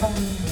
pang